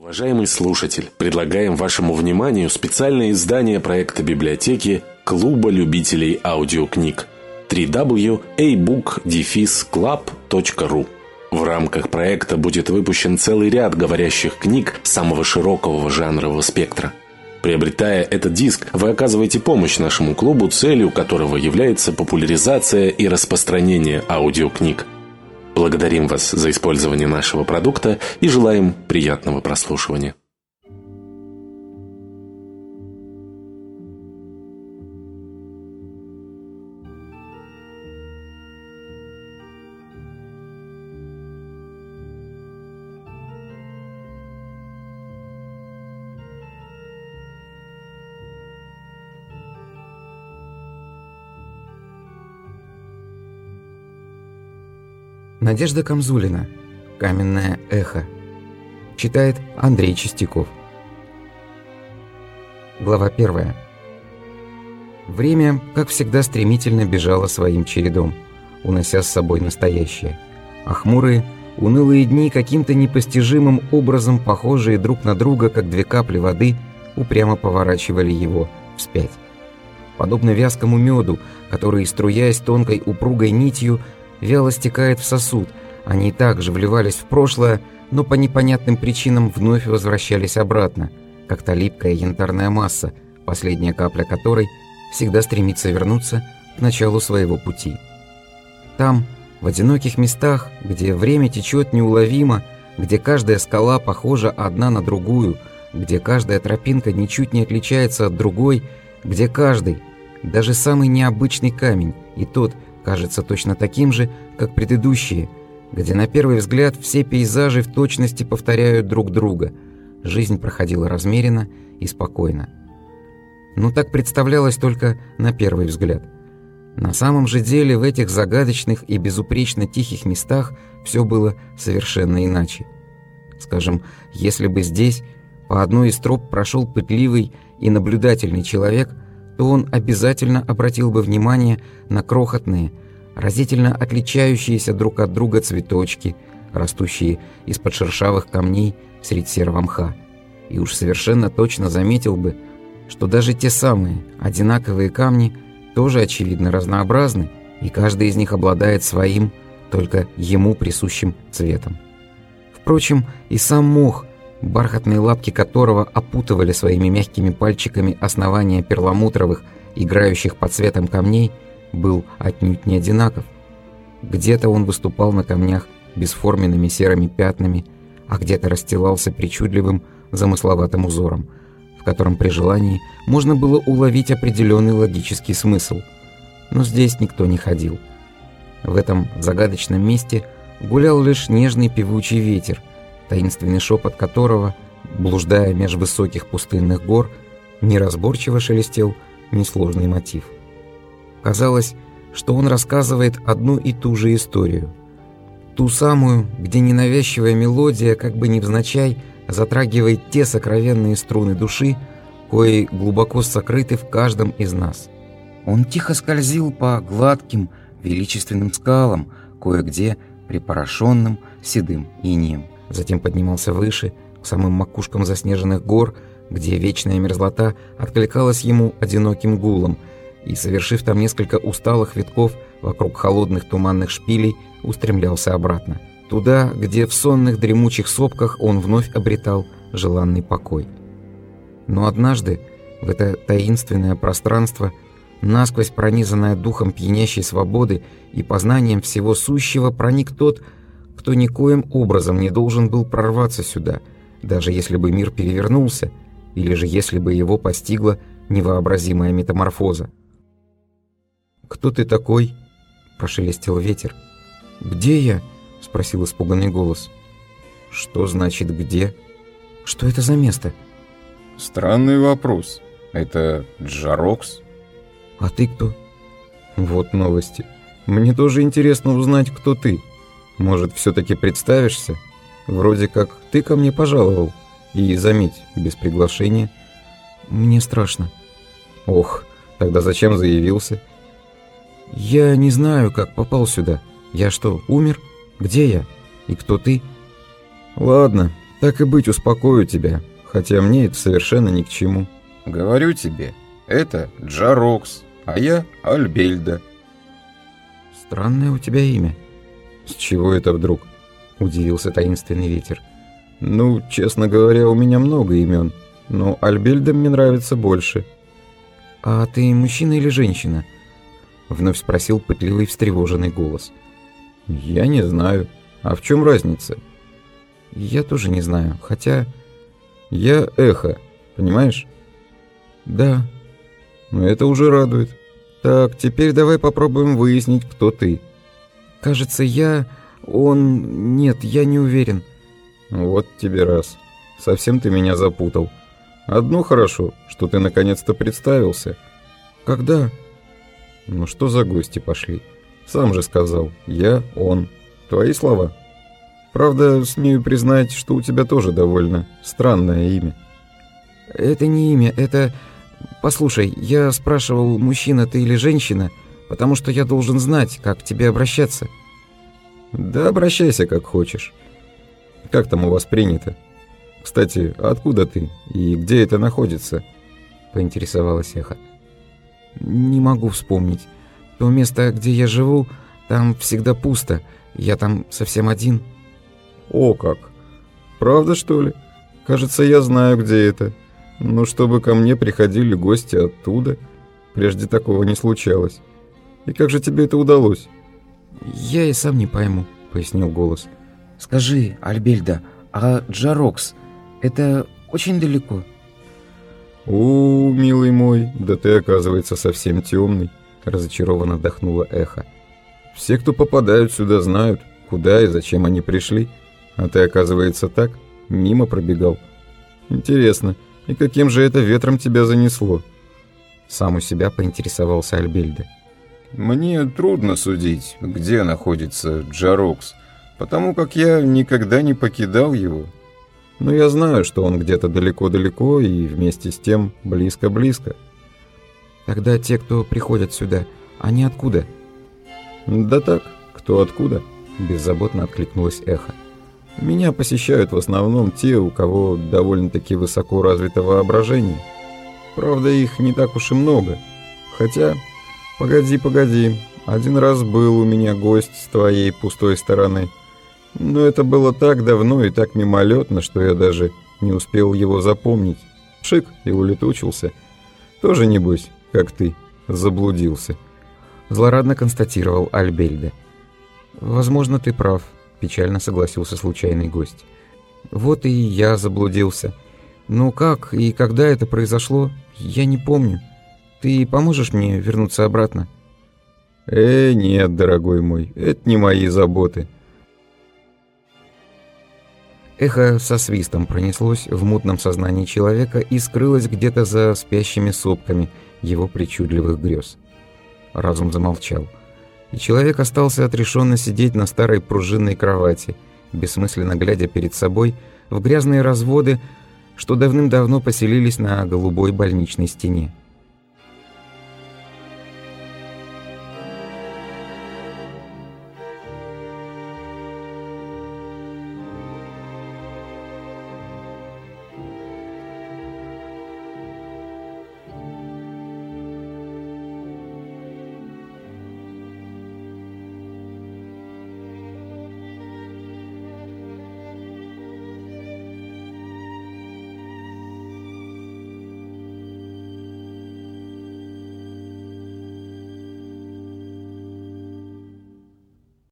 Уважаемый слушатель, предлагаем вашему вниманию специальное издание проекта библиотеки Клуба любителей аудиокниг www.abook-club.ru В рамках проекта будет выпущен целый ряд говорящих книг самого широкого жанрового спектра. Приобретая этот диск, вы оказываете помощь нашему клубу, целью которого является популяризация и распространение аудиокниг – Благодарим вас за использование нашего продукта и желаем приятного прослушивания. Надежда Камзулина. Каменное эхо. Читает Андрей Чистяков. Глава первая. Время, как всегда, стремительно бежало своим чередом, унося с собой настоящее. А хмурые, унылые дни, каким-то непостижимым образом похожие друг на друга, как две капли воды, упрямо поворачивали его вспять. Подобно вязкому меду, который, струясь тонкой упругой нитью, вяло стекает в сосуд. Они также вливались в прошлое, но по непонятным причинам вновь возвращались обратно, как та липкая янтарная масса, последняя капля которой всегда стремится вернуться к началу своего пути. Там, в одиноких местах, где время течет неуловимо, где каждая скала похожа одна на другую, где каждая тропинка ничуть не отличается от другой, где каждый, даже самый необычный камень, и тот – кажется точно таким же, как предыдущие, где на первый взгляд все пейзажи в точности повторяют друг друга. Жизнь проходила размеренно и спокойно. Но так представлялось только на первый взгляд. На самом же деле в этих загадочных и безупречно тихих местах все было совершенно иначе. Скажем, если бы здесь по одной из троп прошел пытливый и наблюдательный человек – он обязательно обратил бы внимание на крохотные, разительно отличающиеся друг от друга цветочки, растущие из-под шершавых камней среди серого мха. И уж совершенно точно заметил бы, что даже те самые одинаковые камни тоже очевидно разнообразны, и каждый из них обладает своим, только ему присущим цветом. Впрочем, и сам мох бархатные лапки которого опутывали своими мягкими пальчиками основания перламутровых, играющих под цветом камней, был отнюдь не одинаков. Где-то он выступал на камнях бесформенными серыми пятнами, а где-то расстилался причудливым замысловатым узором, в котором при желании можно было уловить определенный логический смысл. Но здесь никто не ходил. В этом загадочном месте гулял лишь нежный певучий ветер, таинственный шепот которого, блуждая меж высоких пустынных гор, неразборчиво шелестел несложный мотив. Казалось, что он рассказывает одну и ту же историю. Ту самую, где ненавязчивая мелодия, как бы невзначай, затрагивает те сокровенные струны души, кои глубоко сокрыты в каждом из нас. Он тихо скользил по гладким, величественным скалам, кое-где припорошенным седым инием затем поднимался выше, к самым макушкам заснеженных гор, где вечная мерзлота откликалась ему одиноким гулом, и, совершив там несколько усталых витков вокруг холодных туманных шпилей, устремлялся обратно. Туда, где в сонных дремучих сопках он вновь обретал желанный покой. Но однажды в это таинственное пространство, насквозь пронизанное духом пьянящей свободы и познанием всего сущего, проник тот, кто никоим образом не должен был прорваться сюда, даже если бы мир перевернулся, или же если бы его постигла невообразимая метаморфоза. «Кто ты такой?» – прошелестел ветер. «Где я?» – спросил испуганный голос. «Что значит «где»?» «Что это за место?» «Странный вопрос. Это Джарокс?» «А ты кто?» «Вот новости. Мне тоже интересно узнать, кто ты». Может, все-таки представишься? Вроде как ты ко мне пожаловал. И, заметь, без приглашения. Мне страшно. Ох, тогда зачем заявился? Я не знаю, как попал сюда. Я что, умер? Где я? И кто ты? Ладно, Так и быть, успокою тебя, хотя мне это совершенно ни к чему. Говорю тебе, это Джарокс, а я Альбельда. Странное у тебя имя. С чего это вдруг? Удивился таинственный ветер. Ну, честно говоря, у меня много имен, но Альбельда мне нравится больше. А ты мужчина или женщина? Вновь спросил пытливый встревоженный голос. Я не знаю. А в чем разница? Я тоже не знаю, хотя... Я эхо, понимаешь? Да. Но это уже радует. Так, теперь давай попробуем выяснить, кто ты. Кажется, я... Он... Нет, я не уверен. Вот тебе раз. Совсем ты меня запутал. Одно хорошо, что ты наконец-то представился. Когда? Ну что за гости пошли? Сам же сказал. Я, он. Твои слова. Правда, смею признать, что у тебя тоже довольно странное имя. Это не имя, это... Послушай, я спрашивал, мужчина ты или женщина, потому что я должен знать, как к тебе обращаться. Да обращайся, как хочешь. Как там у вас принято? Кстати, откуда ты и где это находится? Поинтересовалась Эхо. Не могу вспомнить. То место, где я живу, там всегда пусто. Я там совсем один. О как! Правда, что ли? Кажется, я знаю, где это. Но чтобы ко мне приходили гости оттуда, прежде такого не случалось. И как же тебе это удалось? Я и сам не пойму, пояснил голос. Скажи, Альбельда, а Джарокс — это очень далеко? «О, милый мой, да ты, оказывается, совсем темный», — разочарованно вдохнула эхо. «Все, кто попадают сюда, знают, куда и зачем они пришли. А ты, оказывается, так, мимо пробегал. Интересно, и каким же это ветром тебя занесло?» Сам у себя поинтересовался Альбельда. «Мне трудно судить, где находится Джарокс, потому как я никогда не покидал его. Но я знаю, что он где-то далеко-далеко и вместе с тем близко-близко». «Тогда те, кто приходят сюда, они откуда?» «Да так, кто откуда?» – беззаботно откликнулось эхо. «Меня посещают в основном те, у кого довольно-таки высоко развито воображение. Правда, их не так уж и много. Хотя, погоди, погоди, один раз был у меня гость с твоей пустой стороны. Но это было так давно и так мимолетно, что я даже не успел его запомнить. Шик и улетучился. Тоже, небось, как ты, заблудился». Злорадно констатировал Альбельда. «Возможно, ты прав», — печально согласился случайный гость. «Вот и я заблудился. Но как и когда это произошло, я не помню. Ты поможешь мне вернуться обратно?» «Э, нет, дорогой мой, это не мои заботы». Эхо со свистом пронеслось в мутном сознании человека и скрылось где-то за спящими сопками его причудливых грез. Разум замолчал и человек остался отрешенно сидеть на старой пружинной кровати, бессмысленно глядя перед собой в грязные разводы, что давным-давно поселились на голубой больничной стене.